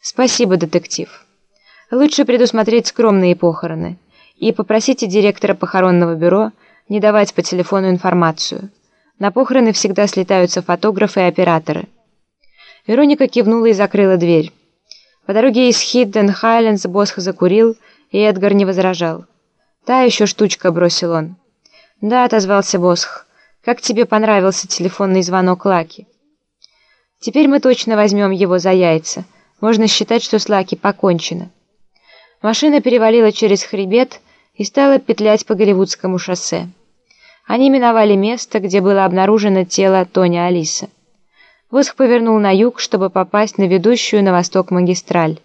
Спасибо, детектив. Лучше предусмотреть скромные похороны и попросите директора похоронного бюро не давать по телефону информацию. На похороны всегда слетаются фотографы и операторы. Вероника кивнула и закрыла дверь. По дороге из Хидден Хайлендс Босх закурил, и Эдгар не возражал. «Та еще штучка», — бросил он. «Да», — отозвался Босх. «Как тебе понравился телефонный звонок Лаки?» «Теперь мы точно возьмем его за яйца. Можно считать, что с Лаки покончено». Машина перевалила через хребет и стала петлять по Голливудскому шоссе. Они миновали место, где было обнаружено тело Тони Алиса. Воск повернул на юг, чтобы попасть на ведущую на восток магистраль.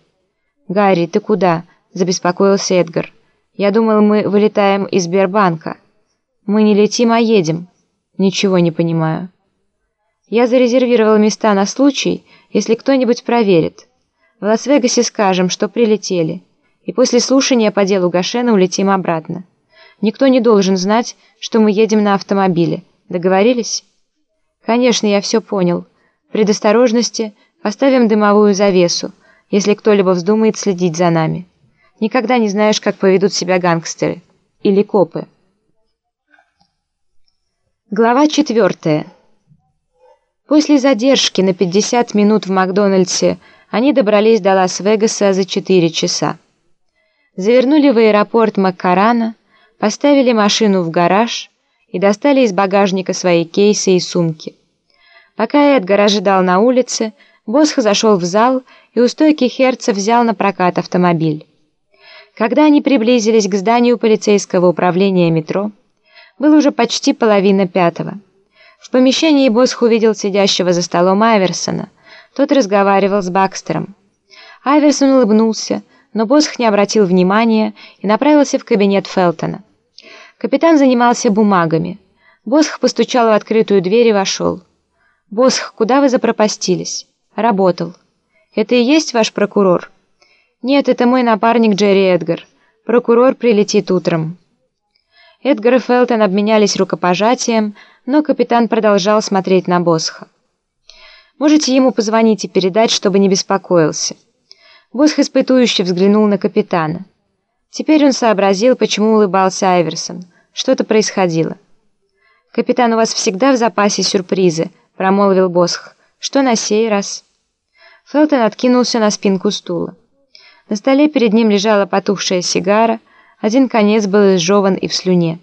«Гарри, ты куда?» – забеспокоился Эдгар. «Я думал, мы вылетаем из Сбербанка». «Мы не летим, а едем». «Ничего не понимаю». «Я зарезервировал места на случай, если кто-нибудь проверит. В Лас-Вегасе скажем, что прилетели» и после слушания по делу Гашена улетим обратно. Никто не должен знать, что мы едем на автомобиле. Договорились? Конечно, я все понял. Предосторожности поставим дымовую завесу, если кто-либо вздумает следить за нами. Никогда не знаешь, как поведут себя гангстеры. Или копы. Глава четвертая. После задержки на 50 минут в Макдональдсе они добрались до Лас-Вегаса за 4 часа. Завернули в аэропорт Маккарана, поставили машину в гараж и достали из багажника свои кейсы и сумки. Пока Эдгар ожидал на улице, Босх зашел в зал и у стойки Херца взял на прокат автомобиль. Когда они приблизились к зданию полицейского управления метро, было уже почти половина пятого. В помещении Босх увидел сидящего за столом Айверсона. Тот разговаривал с Бакстером. Айверсон улыбнулся, но Босх не обратил внимания и направился в кабинет Фелтона. Капитан занимался бумагами. Босх постучал в открытую дверь и вошел. «Босх, куда вы запропастились?» «Работал». «Это и есть ваш прокурор?» «Нет, это мой напарник Джерри Эдгар. Прокурор прилетит утром». Эдгар и Фелтон обменялись рукопожатием, но капитан продолжал смотреть на Босха. «Можете ему позвонить и передать, чтобы не беспокоился». Босх испытующе взглянул на капитана. Теперь он сообразил, почему улыбался Айверсон. Что-то происходило. «Капитан, у вас всегда в запасе сюрпризы», — промолвил Босх. «Что на сей раз?» Фелтон откинулся на спинку стула. На столе перед ним лежала потухшая сигара, один конец был изжеван и в слюне.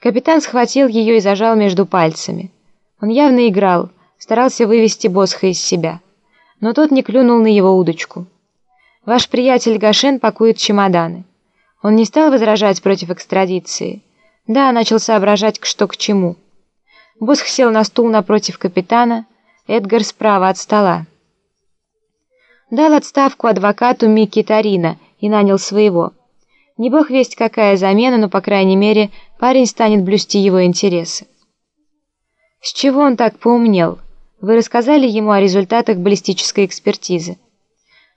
Капитан схватил ее и зажал между пальцами. Он явно играл, старался вывести Босха из себя но тот не клюнул на его удочку. «Ваш приятель Гашен пакует чемоданы». Он не стал возражать против экстрадиции. Да, начал соображать, что к чему. Босх сел на стул напротив капитана, Эдгар справа от стола. Дал отставку адвокату Микки Тарина и нанял своего. Не бог весть какая замена, но, по крайней мере, парень станет блюсти его интересы. С чего он так поумнел? Вы рассказали ему о результатах баллистической экспертизы.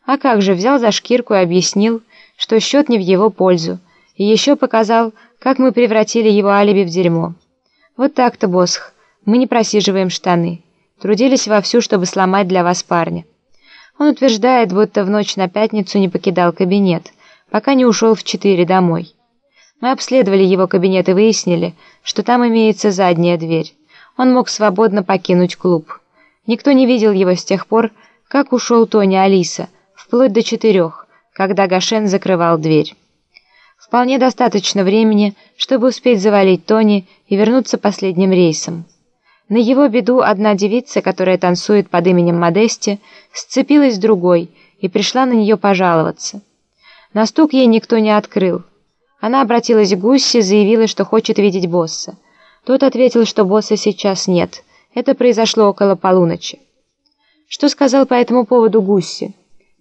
А как же, взял за шкирку и объяснил, что счет не в его пользу, и еще показал, как мы превратили его алиби в дерьмо. Вот так-то, Босх, мы не просиживаем штаны. Трудились вовсю, чтобы сломать для вас парня. Он утверждает, будто в ночь на пятницу не покидал кабинет, пока не ушел в четыре домой. Мы обследовали его кабинет и выяснили, что там имеется задняя дверь. Он мог свободно покинуть клуб. Никто не видел его с тех пор, как ушел Тони Алиса, вплоть до четырех, когда Гашен закрывал дверь. Вполне достаточно времени, чтобы успеть завалить Тони и вернуться последним рейсом. На его беду одна девица, которая танцует под именем Модести, сцепилась с другой и пришла на нее пожаловаться. На стук ей никто не открыл. Она обратилась к Гуссе, заявила, что хочет видеть босса. Тот ответил, что босса сейчас нет – это произошло около полуночи. Что сказал по этому поводу Гусси?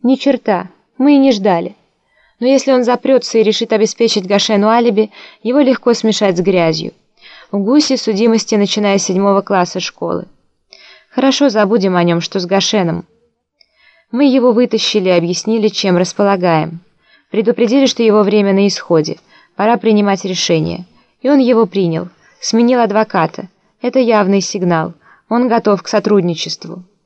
Ни черта, мы и не ждали. Но если он запрется и решит обеспечить Гашену алиби, его легко смешать с грязью. У Гуси судимости, начиная с седьмого класса школы. Хорошо, забудем о нем, что с Гашеном. Мы его вытащили и объяснили, чем располагаем. Предупредили, что его время на исходе, пора принимать решение. И он его принял, сменил адвоката. Это явный сигнал. Он готов к сотрудничеству.